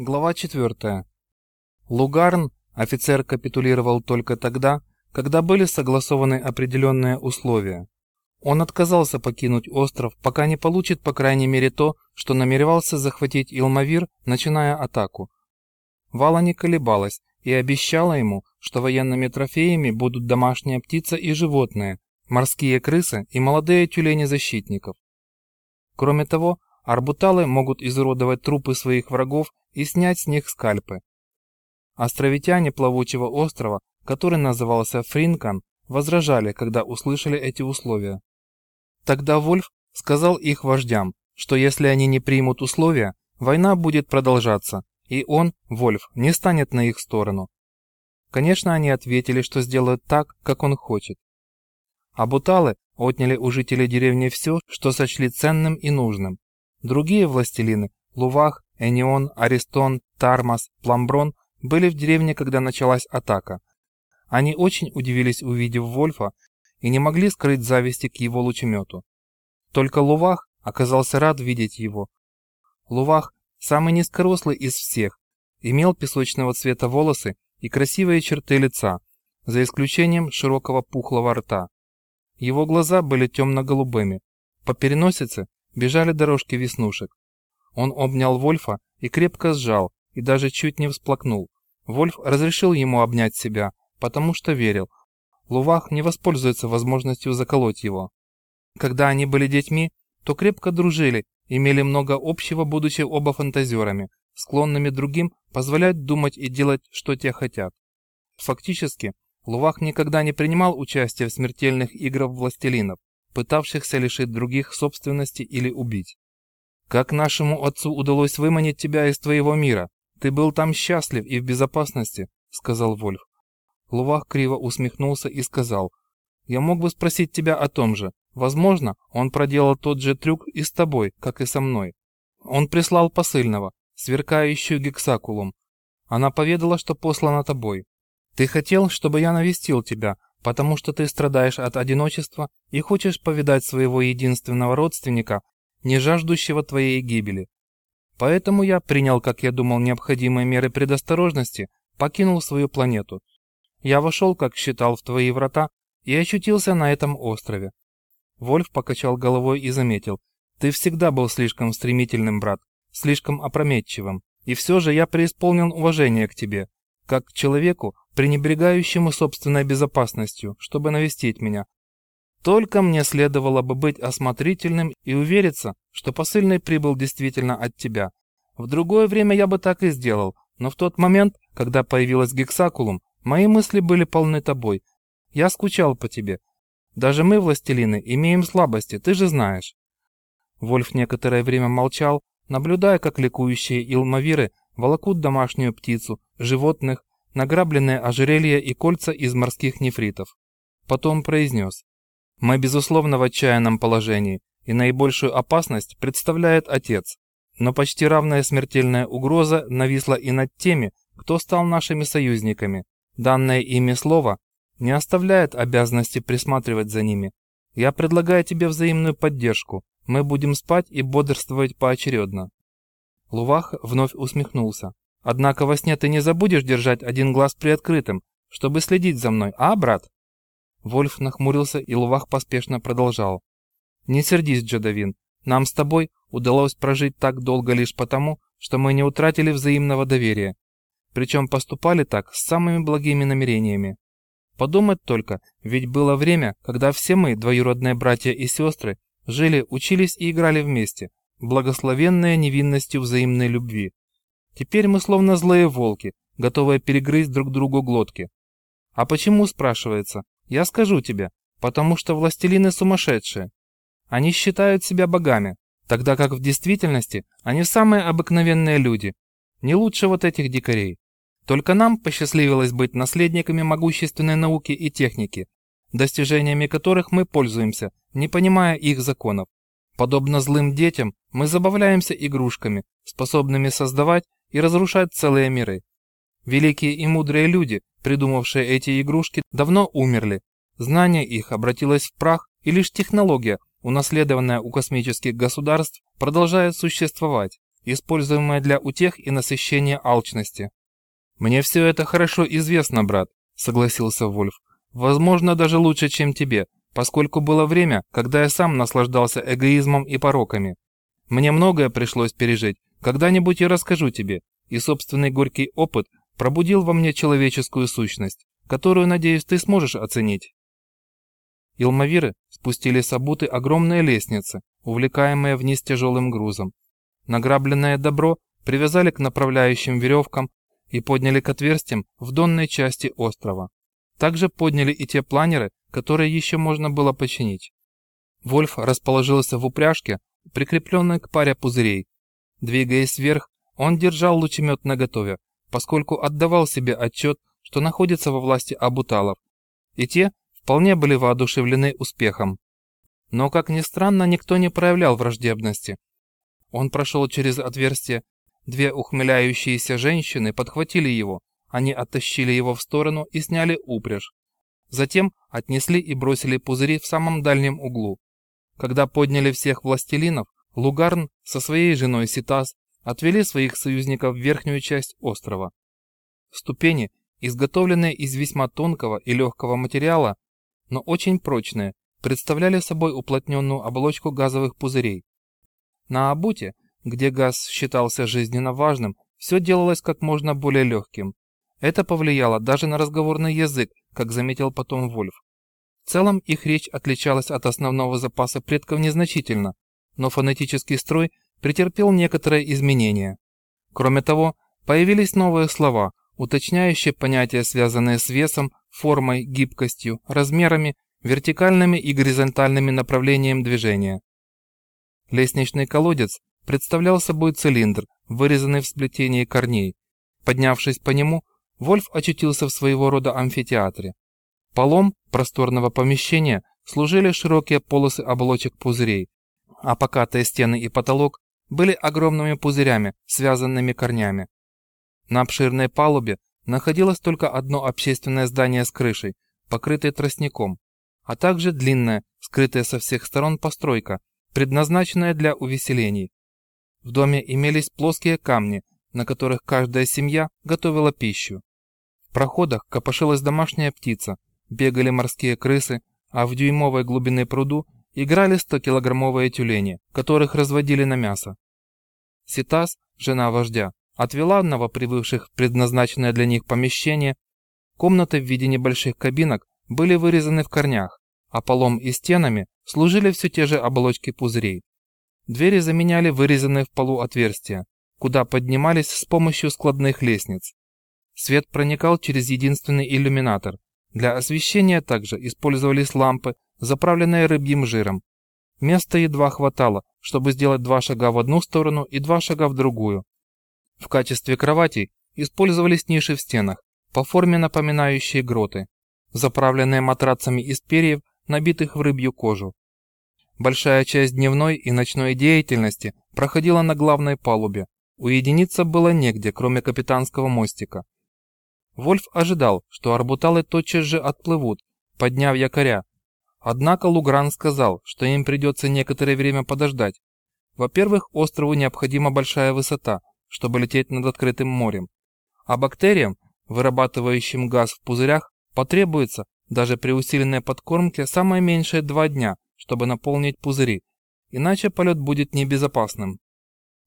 Глава 4. Лугарн офицер капитулировал только тогда, когда были согласованы определенные условия. Он отказался покинуть остров, пока не получит по крайней мере то, что намеревался захватить Илмавир, начиная атаку. Вала не колебалась и обещала ему, что военными трофеями будут домашняя птица и животные, морские крысы и молодые тюлени защитников. Кроме того, арбуталы могут изуродовать трупы своих врагов и снять с них скальпы. Островитяне плавучего острова, который назывался Фринкан, возражали, когда услышали эти условия. Тогда Вольф сказал их вождям, что если они не примут условия, война будет продолжаться, и он, Вольф, не станет на их сторону. Конечно, они ответили, что сделают так, как он хочет. Абуталы отняли у жителей деревни все, что сочли ценным и нужным. Другие властелины, Лувах, Энион, Аристон, Тармас, Пламброн были в деревне, когда началась атака. Они очень удивились, увидев Вольфа, и не могли скрыть зависти к его лучемету. Только Лувах оказался рад видеть его. Лувах, самый низкорослый из всех, имел песочного цвета волосы и красивые черты лица, за исключением широкого пухлого рта. Его глаза были темно-голубыми, по переносице бежали дорожки веснушек. Он обнял Вольфа и крепко сжал, и даже чуть не всплакнул. Вольф разрешил ему обнять себя, потому что верил. Лувах не воспользуется возможностью заколоть его. Когда они были детьми, то крепко дружили, имели много общего, будучи оба фантазерами, склонными другим позволять думать и делать, что те хотят. Фактически, Лувах никогда не принимал участия в смертельных играх властелинов, пытавшихся лишить других собственности или убить. Как нашему отцу удалось выманить тебя из твоего мира? Ты был там счастлив и в безопасности, сказал Вольф. Лувах криво усмехнулся и сказал: "Я мог бы спросить тебя о том же. Возможно, он проделал тот же трюк и с тобой, как и со мной. Он прислал посыльного, сверкающую гексакулум. Она поведала, что послана тобой. Ты хотел, чтобы я навестил тебя, потому что ты страдаешь от одиночества и хочешь повидать своего единственного родственника, не жаждущего твоей гибели. Поэтому я принял, как я думал, необходимые меры предосторожности, покинул свою планету. Я вошел, как считал, в твои врата и очутился на этом острове. Вольф покачал головой и заметил. Ты всегда был слишком стремительным, брат, слишком опрометчивым. И все же я преисполнен уважения к тебе, как к человеку, пренебрегающему собственной безопасностью, чтобы навестить меня, только мне следовало бы быть осмотрительным и увериться, что посыльный прибыл действительно от тебя. В другое время я бы так и сделал, но в тот момент, когда появилась Гексакулум, мои мысли были полны тобой. Я скучал по тебе. Даже мы, властелины, имеем слабости, ты же знаешь. Вольф некоторое время молчал, наблюдая, как ликующие илмавиры волокут домашнюю птицу, животных, награбленные ожерелья и кольца из морских нефритов. Потом произнес. Мы, безусловно, в отчаянном положении, и наибольшую опасность представляет отец. Но почти равная смертельная угроза нависла и над теми, кто стал нашими союзниками. Данное ими слово не оставляет обязанности присматривать за ними. Я предлагаю тебе взаимную поддержку. Мы будем спать и бодрствовать поочередно. Лувах вновь усмехнулся. Однако во сне ты не забудешь держать один глаз приоткрытым, чтобы следить за мной, а, брат? Вольф нахмурился, и Лувах поспешно продолжал. «Не сердись, Джадавин. Нам с тобой удалось прожить так долго лишь потому, что мы не утратили взаимного доверия. Причем поступали так с самыми благими намерениями. Подумать только, ведь было время, когда все мы, двоюродные братья и сестры, жили, учились и играли вместе, благословенные невинностью взаимной любви. Теперь мы словно злые волки, готовые перегрызть друг другу глотки. А почему, спрашивается, я скажу тебе, потому что властелины сумасшедшие. Они считают себя богами, тогда как в действительности они самые обыкновенные люди, не лучше вот этих дикарей. Только нам посчастливилось быть наследниками могущественной науки и техники, достижениями которых мы пользуемся, не понимая их законов. Подобно злым детям, мы забавляемся игрушками, способными создавать и разрушать целые миры. Великие и мудрые люди, придумавшие эти игрушки, давно умерли. Знание их обратилось в прах, и лишь технология, унаследованная у космических государств, продолжает существовать. используемое для утех и насыщения алчности. «Мне все это хорошо известно, брат», — согласился Вольф. «Возможно, даже лучше, чем тебе, поскольку было время, когда я сам наслаждался эгоизмом и пороками. Мне многое пришлось пережить, когда-нибудь я расскажу тебе, и собственный горький опыт пробудил во мне человеческую сущность, которую, надеюсь, ты сможешь оценить». Илмавиры спустили с обуты огромные лестницы, увлекаемые вниз тяжелым грузом. Награбленное добро привязали к направляющим веревкам и подняли к отверстиям в донной части острова. Также подняли и те планеры, которые еще можно было починить. Вольф расположился в упряжке, прикрепленной к паре пузырей. Двигаясь вверх, он держал лучемет наготове, поскольку отдавал себе отчет, что находится во власти абуталов, и те вполне были воодушевлены успехом. Но, как ни странно, никто не проявлял враждебности. Он прошел через отверстие. Две ухмыляющиеся женщины подхватили его. Они оттащили его в сторону и сняли упряжь. Затем отнесли и бросили пузыри в самом дальнем углу. Когда подняли всех властелинов, Лугарн со своей женой Ситас отвели своих союзников в верхнюю часть острова. Ступени, изготовленные из весьма тонкого и легкого материала, но очень прочные, представляли собой уплотненную оболочку газовых пузырей. На Абуте, где газ считался жизненно важным, все делалось как можно более легким. Это повлияло даже на разговорный язык, как заметил потом Вольф. В целом их речь отличалась от основного запаса предков незначительно, но фонетический строй претерпел некоторые изменения. Кроме того, появились новые слова, уточняющие понятия, связанные с весом, формой, гибкостью, размерами, вертикальными и горизонтальными направлением движения. Лестничный колодец представлял собой цилиндр, вырезанный в сплетении корней. Поднявшись по нему, Вольф очутился в своего рода амфитеатре. Полом просторного помещения служили широкие полосы оболочек пузырей, а покатые стены и потолок были огромными пузырями, связанными корнями. На обширной палубе находилось только одно общественное здание с крышей, покрытой тростником, а также длинная, скрытая со всех сторон постройка, предназначенная для увеселений. В доме имелись плоские камни, на которых каждая семья готовила пищу. В проходах копошилась домашняя птица, бегали морские крысы, а в дюймовой глубины пруду играли 100-килограммовые тюлени, которых разводили на мясо. Ситас, жена вождя, отвела новоприбывших в предназначенное для них помещение. Комнаты в виде небольших кабинок были вырезаны в корнях, а полом и стенами служили все те же оболочки пузырей. Двери заменяли вырезанные в полу отверстия, куда поднимались с помощью складных лестниц. Свет проникал через единственный иллюминатор. Для освещения также использовались лампы, заправленные рыбьим жиром. Места едва хватало, чтобы сделать два шага в одну сторону и два шага в другую. В качестве кроватей использовались ниши в стенах, по форме напоминающие гроты, заправленные матрацами из перьев, набитых в рыбью кожу. Большая часть дневной и ночной деятельности проходила на главной палубе. Уединиться было негде, кроме капитанского мостика. Вольф ожидал, что арбуталы тотчас же отплывут, подняв якоря. Однако Лугран сказал, что им придется некоторое время подождать. Во-первых, острову необходима большая высота, чтобы лететь над открытым морем. А бактериям, вырабатывающим газ в пузырях, потребуется, даже при усиленной подкормке, самое меньшее два дня – чтобы наполнить пузыри, иначе полет будет небезопасным.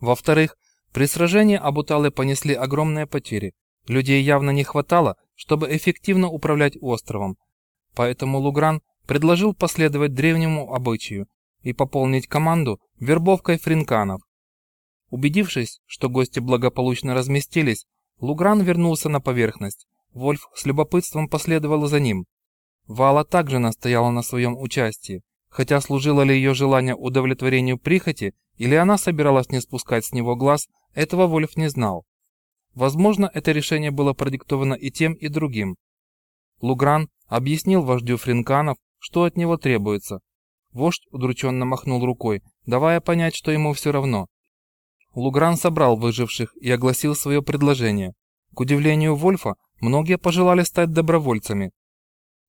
Во-вторых, при сражении абуталы понесли огромные потери. Людей явно не хватало, чтобы эффективно управлять островом. Поэтому Лугран предложил последовать древнему обычаю и пополнить команду вербовкой фринканов. Убедившись, что гости благополучно разместились, Лугран вернулся на поверхность. Вольф с любопытством последовал за ним. Вала также настояла на своем участии, хотя служило ли ее желание удовлетворению прихоти, или она собиралась не спускать с него глаз, этого Вольф не знал. Возможно, это решение было продиктовано и тем, и другим. Лугран объяснил вождю фринканов, что от него требуется. Вождь удрученно махнул рукой, давая понять, что ему все равно. Лугран собрал выживших и огласил свое предложение. К удивлению Вольфа, многие пожелали стать добровольцами.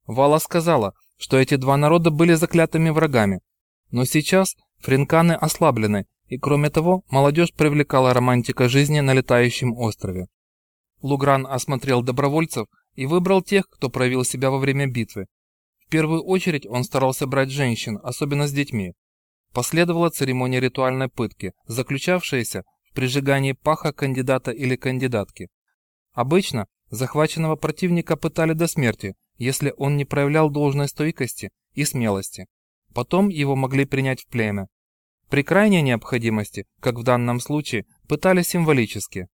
Вала сказала, что эти два народа были заклятыми врагами. Но сейчас фринканы ослаблены, и кроме того, молодежь привлекала романтика жизни на летающем острове. Лугран осмотрел добровольцев и выбрал тех, кто проявил себя во время битвы. Первую очередь он старался брать женщин, особенно с детьми. Последовала церемония ритуальной пытки, заключавшаяся в прижигании паха кандидата или кандидатки. Обычно захваченного противника пытали до смерти, если он не проявлял должной стойкости и смелости. Потом его могли принять в племя. При крайней необходимости, как в данном случае, пытали символически.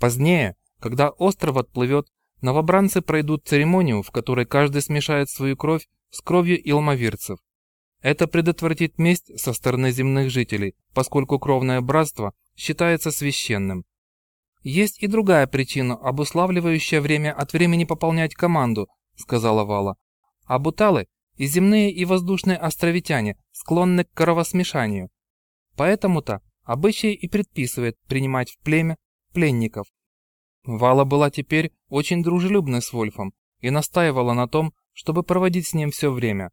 Позднее когда остров отплывет, новобранцы пройдут церемонию, в которой каждый смешает свою кровь с кровью илмовирцев. Это предотвратит месть со стороны земных жителей, поскольку кровное братство считается священным. Есть и другая причина, обуславливающая время от времени пополнять команду, сказала Вала. Абуталы и земные и воздушные островитяне склонны к кровосмешанию. Поэтому-то обычай и предписывает принимать в племя пленников, Вала была теперь очень дружелюбной с Вольфом и настаивала на том, чтобы проводить с ним все время.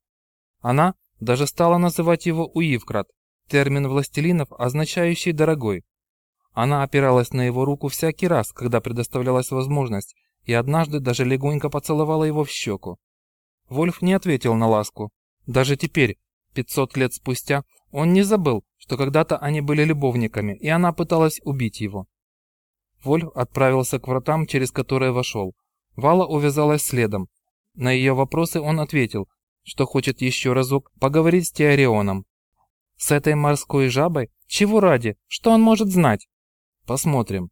Она даже стала называть его Уивкрат, термин властелинов, означающий «дорогой». Она опиралась на его руку всякий раз, когда предоставлялась возможность, и однажды даже легонько поцеловала его в щеку. Вольф не ответил на ласку. Даже теперь, 500 лет спустя, он не забыл, что когда-то они были любовниками, и она пыталась убить его. Вольф отправился к вратам, через которые вошел. Вала увязалась следом. На ее вопросы он ответил, что хочет еще разок поговорить с Теорионом. С этой морской жабой? Чего ради? Что он может знать? Посмотрим.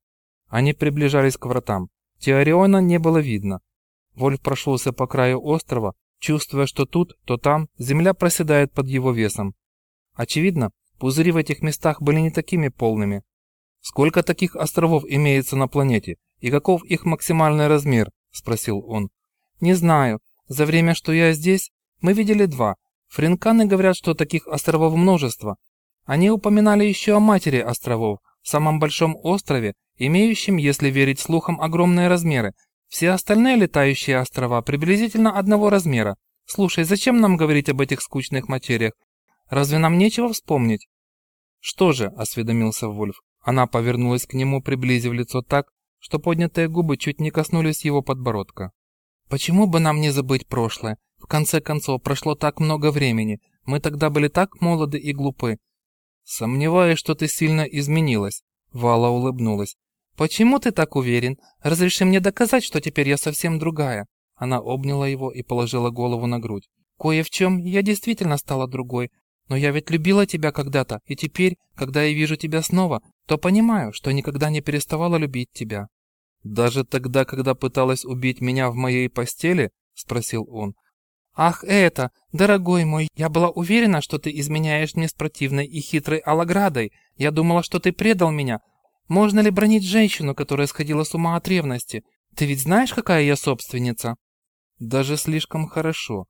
Они приближались к вратам. Теориона не было видно. Вольф прошелся по краю острова, чувствуя, что тут, то там земля проседает под его весом. Очевидно, пузыри в этих местах были не такими полными. «Сколько таких островов имеется на планете и каков их максимальный размер?» – спросил он. «Не знаю. За время, что я здесь, мы видели два. Фринканы говорят, что таких островов множество. Они упоминали еще о матери островов, самом большом острове, имеющем, если верить слухам, огромные размеры. Все остальные летающие острова приблизительно одного размера. Слушай, зачем нам говорить об этих скучных материях? Разве нам нечего вспомнить?» «Что же?» – осведомился Вольф. Она повернулась к нему, приблизив лицо так, что поднятые губы чуть не коснулись его подбородка. «Почему бы нам не забыть прошлое? В конце концов, прошло так много времени. Мы тогда были так молоды и глупы». «Сомневаюсь, что ты сильно изменилась», — Вала улыбнулась. «Почему ты так уверен? Разреши мне доказать, что теперь я совсем другая». Она обняла его и положила голову на грудь. «Кое в чем я действительно стала другой, но я ведь любила тебя когда-то, и теперь, когда я вижу тебя снова, то понимаю, что никогда не переставала любить тебя». «Даже тогда, когда пыталась убить меня в моей постели?» – спросил он. «Ах, это, дорогой мой, я была уверена, что ты изменяешь мне с противной и хитрой Алаградой. Я думала, что ты предал меня. Можно ли бронить женщину, которая сходила с ума от ревности? Ты ведь знаешь, какая я собственница?» «Даже слишком хорошо».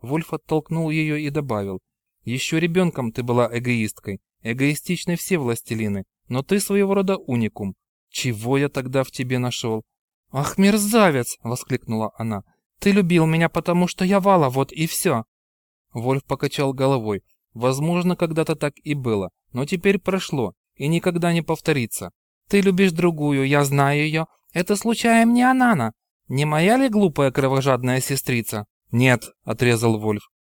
Вольф оттолкнул ее и добавил. «Еще ребенком ты была эгоисткой. Эгоистичны все властелины но ты своего рода уникум. Чего я тогда в тебе нашел?» «Ах, мерзавец!» — воскликнула она. «Ты любил меня, потому что я вала, вот и все!» Вольф покачал головой. «Возможно, когда-то так и было, но теперь прошло и никогда не повторится. Ты любишь другую, я знаю ее. Это случайно не Анана? Не моя ли глупая кровожадная сестрица?» «Нет», — отрезал Вольф.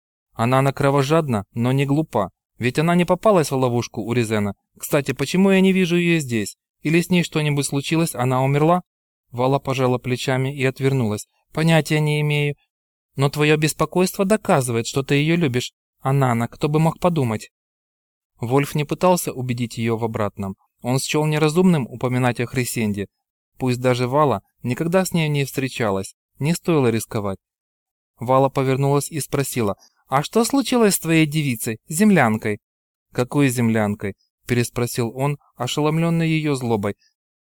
«Анана кровожадна, но не глупа. Ведь она не попалась в ловушку у Резена. Кстати, почему я не вижу ее здесь? Или с ней что-нибудь случилось, она умерла?» Вала пожала плечами и отвернулась. «Понятия не имею. Но твое беспокойство доказывает, что ты ее любишь. Анана, кто бы мог подумать?» Вольф не пытался убедить ее в обратном. Он счел неразумным упоминать о Хрисенде. Пусть даже Вала никогда с ней не встречалась. Не стоило рисковать. Вала повернулась и спросила, «А что случилось с твоей девицей, землянкой?» «Какой землянкой?» – переспросил он, ошеломленный ее злобой.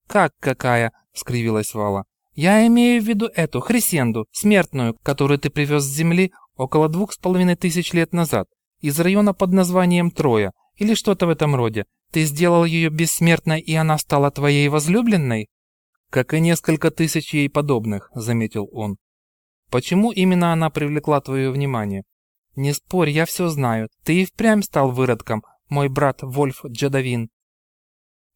«Как какая?» – скривилась Вала. «Я имею в виду эту, Хрисенду, смертную, которую ты привез с земли около двух с половиной тысяч лет назад, из района под названием Троя, или что-то в этом роде. Ты сделал ее бессмертной, и она стала твоей возлюбленной?» «Как и несколько тысяч ей подобных», — заметил он. «Почему именно она привлекла твое внимание?» «Не спорь, я все знаю. Ты и впрямь стал выродком, мой брат Вольф Джадавин».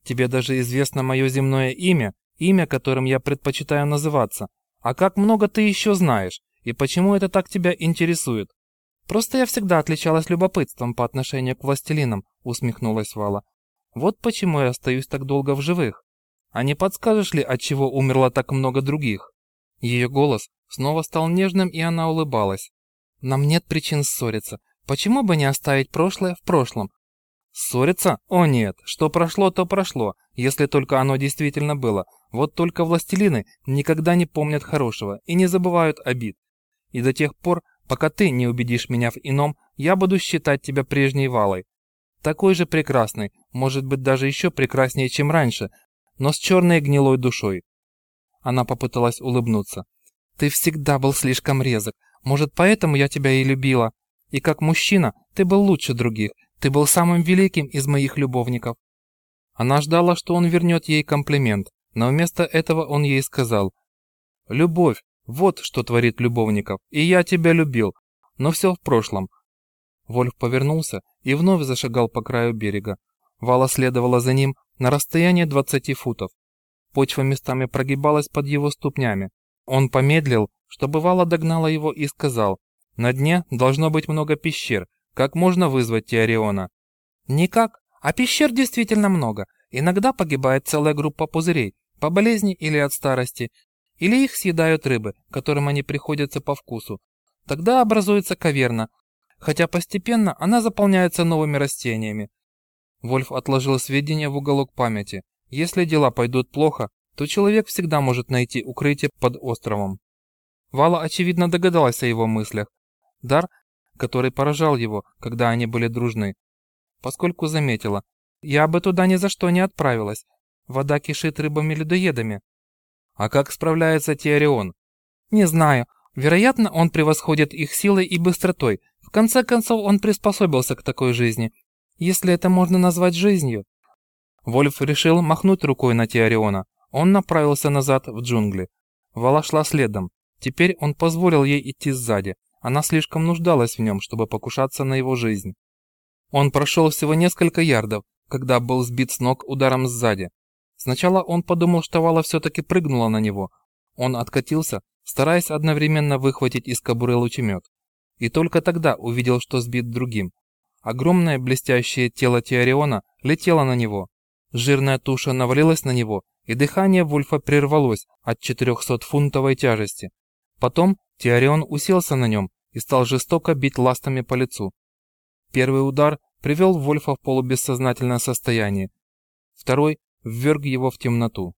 Тебе даже известно мое земное имя, имя, которым я предпочитаю называться. А как много ты еще знаешь, и почему это так тебя интересует? Просто я всегда отличалась любопытством по отношению к властелинам, усмехнулась Вала. Вот почему я остаюсь так долго в живых. А не подскажешь ли, от чего умерло так много других? Ее голос снова стал нежным, и она улыбалась. Нам нет причин ссориться. Почему бы не оставить прошлое в прошлом? Ссориться? О нет, что прошло, то прошло, если только оно действительно было. Вот только властелины никогда не помнят хорошего и не забывают обид. И до тех пор, пока ты не убедишь меня в ином, я буду считать тебя прежней Валой. Такой же прекрасный, может быть даже еще прекраснее, чем раньше, но с черной гнилой душой. Она попыталась улыбнуться. Ты всегда был слишком резок, может поэтому я тебя и любила. И как мужчина ты был лучше других, ты был самым великим из моих любовников. Она ждала, что он вернет ей комплимент, но вместо этого он ей сказал. «Любовь, вот что творит любовников, и я тебя любил, но все в прошлом». Вольф повернулся и вновь зашагал по краю берега. Вала следовала за ним на расстоянии 20 футов. Почва местами прогибалась под его ступнями. Он помедлил, чтобы Вала догнала его и сказал, «На дне должно быть много пещер. Как можно вызвать Теориона?» «Никак. А пещер действительно много. Иногда погибает целая группа пузырей, по болезни или от старости, или их съедают рыбы, которым они приходятся по вкусу. Тогда образуется каверна, хотя постепенно она заполняется новыми растениями. Вольф отложил сведения в уголок памяти. Если дела пойдут плохо, то человек всегда может найти укрытие под островом. Вала, очевидно, догадалась о его мыслях. Дар, который поражал его, когда они были дружны. Поскольку заметила, я бы туда ни за что не отправилась. Вода кишит рыбами-людоедами. А как справляется Теорион? Не знаю. Вероятно, он превосходит их силой и быстротой. В конце концов, он приспособился к такой жизни. Если это можно назвать жизнью. Вольф решил махнуть рукой на Теориона. Он направился назад в джунгли. Вала шла следом. Теперь он позволил ей идти сзади. Она слишком нуждалась в нем, чтобы покушаться на его жизнь. Он прошел всего несколько ярдов, когда был сбит с ног ударом сзади. Сначала он подумал, что Вала все-таки прыгнула на него. Он откатился, стараясь одновременно выхватить из кобуры лучемет. И только тогда увидел, что сбит другим. Огромное блестящее тело Теориона летело на него. Жирная туша навалилась на него, и дыхание Вульфа прервалось от 400-фунтовой тяжести. Потом Теорион уселся на нем и стал жестоко бить ластами по лицу. Первый удар привел Вольфа в полубессознательное состояние. Второй вверг его в темноту.